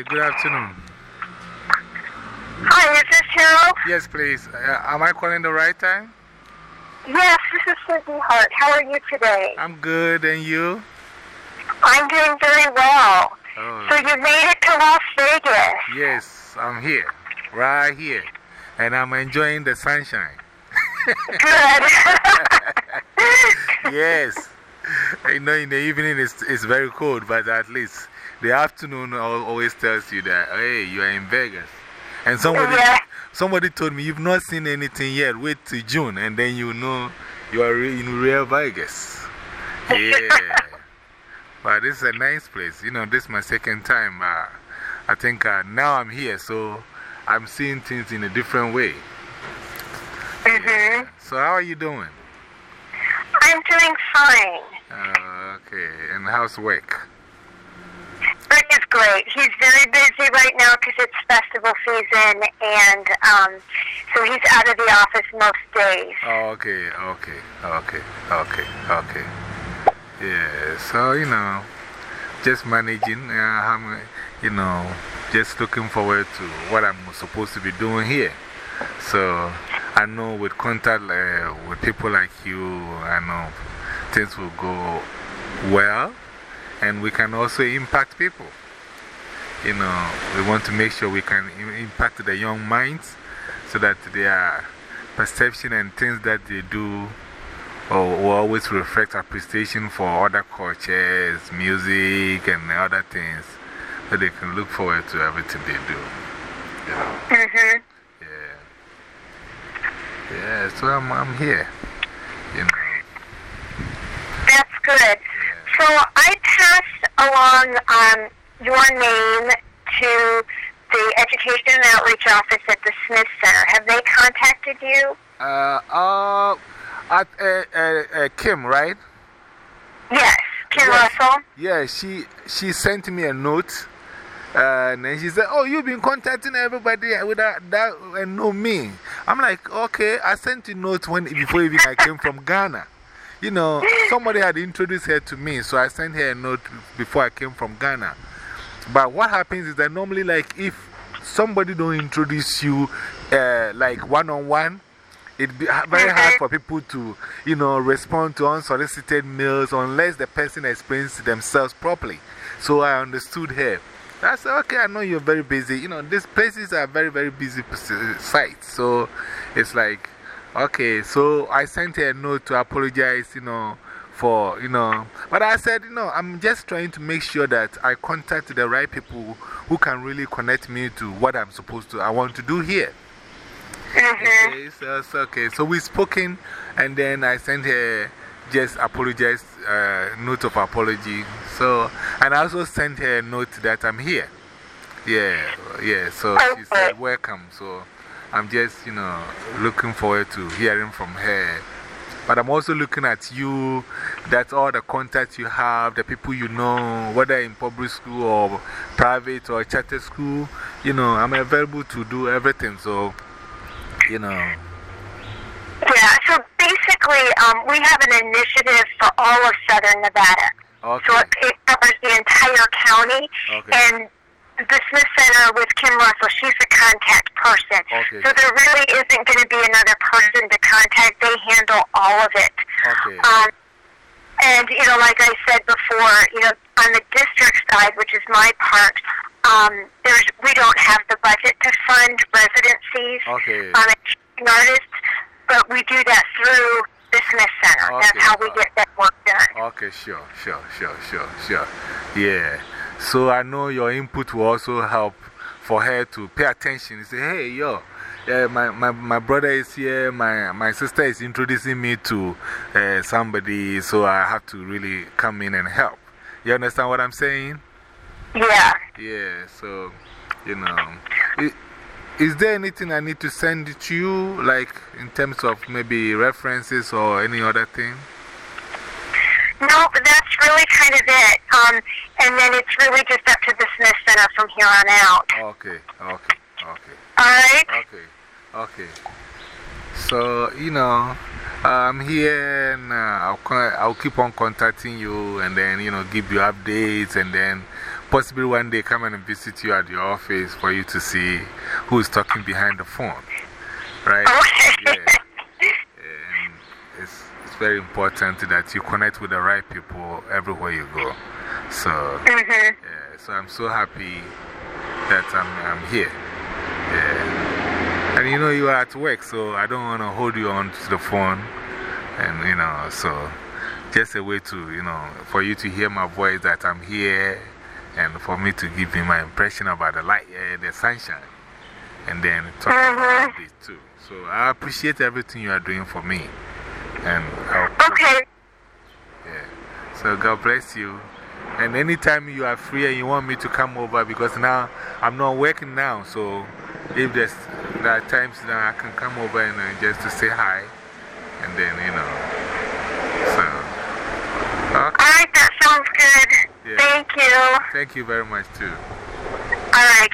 Hi, good afternoon. Hi, is this Harold? Yes, please. Uh, am I calling the right time? Yes, this is Susie Hart. How are you today? I'm good, and you? I'm doing very well. Oh. So you made it to Las Vegas. Yes, I'm here, right here, and I'm enjoying the sunshine. Good. yes. You know, in the evening it's, it's very cold, but at least the afternoon always tells you that, hey, you are in Vegas. And somebody, Yeah. somebody told me, you've not seen anything yet. Wait till June, and then you know you are in real Vegas. Yeah. but this is a nice place. You know, this is my second time. Uh, I think uh, now I'm here, so I'm seeing things in a different way. hmm So, how are you doing? I'm doing fine. Uh, okay, and how's work? Rick is great. He's very busy right now because it's festival season, and um, so he's out of the office most days. Okay, okay, okay, okay, okay. Yeah, so, you know, just managing, uh, I'm, you know, just looking forward to what I'm supposed to be doing here. So, I know with contact uh, with people like you, I know things will go well and we can also impact people. You know, we want to make sure we can impact the young minds so that their perception and things that they do or will always reflect appreciation for other cultures, music, and other things so they can look forward to everything they do. You know? hmm Yeah. Yeah, so I'm, I'm here. You know. That's good. So along um, your name to the Education and Outreach Office at the Smith Center. Have they contacted you? Uh, uh, at, uh, uh, uh, Kim, right? Yes. Kim Yes. Russell? Yeah, she, she sent me a note. Uh, and then she said, Oh, you've been contacting everybody without that and no me. I'm like, Okay, I sent a note when, before even I came from Ghana. You know, somebody had introduced her to me, so I sent her a note before I came from Ghana. But what happens is that normally, like, if somebody don't introduce you, uh, like one on one, it's be very hard for people to, you know, respond to unsolicited mails unless the person explains themselves properly. So I understood her. I said, okay, I know you're very busy. You know, these places are very, very busy sites. So it's like, okay. So I sent her a note to apologize, you know, for, you know. But I said, you know, I'm just trying to make sure that I contact the right people who can really connect me to what I'm supposed to, I want to do here. hmm Okay, so it's okay. So we spoken, and then I sent her just apologize, uh, note of apology. So, and I also sent her a note that I'm here. Yeah, yeah. So she said, welcome. So I'm just, you know, looking forward to hearing from her. But I'm also looking at you, that all the contacts you have, the people you know, whether in public school or private or charter school, you know, I'm available to do everything. So, you know. Yeah, so basically, um, we have an initiative for all of Southern Nevada. Okay. So it, it covers the entire county. Okay. And the Smith Center with Kim Russell, she's the contact person. Okay. So there really isn't going to be another person to contact. They handle all of it. Okay. Um, and, you know, like I said before, you know, on the district side, which is my part, um, there's, we don't have the budget to fund residencies Okay. on achieving artists, but we do that through the Smith Center. Okay. That's how we get that work done. Okay, sure, sure, sure, sure, sure. Yeah. So I know your input will also help for her to pay attention. Say, hey, yo, uh, my, my, my brother is here, my, my sister is introducing me to uh, somebody, so I have to really come in and help. You understand what I'm saying? Yeah. Yeah, so, you know. Is there anything I need to send to you, like in terms of maybe references or any other thing? No, that's really kind of it. Um, and then it's really just up to the Smith Center from here on out. Okay, okay, okay. All right? Okay, okay. So, you know, I'm here and、uh, I'll, I'll keep on contacting you and then, you know, give you updates and then possibly one day come and visit you at your office for you to see who is talking behind the phone. Right? Okay. Yeah. And it's, it's very important that you connect with the right people everywhere you go. So, -hmm. yeah, so I'm so happy that I'm, I'm here. Yeah. And you know, you are at work, so I don't want to hold you on to the phone. And, you know, so just a way to, you know, for you to hear my voice that I'm here and for me to give you my impression about the light, uh, the sunshine, and then talk -hmm. about this too. So I appreciate everything you are doing for me. And okay. Yeah. So God bless you. And anytime you are free and you want me to come over, because now I'm not working now, so if there's there are times that I can come over and uh, just to say hi, and then, you know. So, okay. All right, that sounds good. Thank you. Thank you very much, too. All right.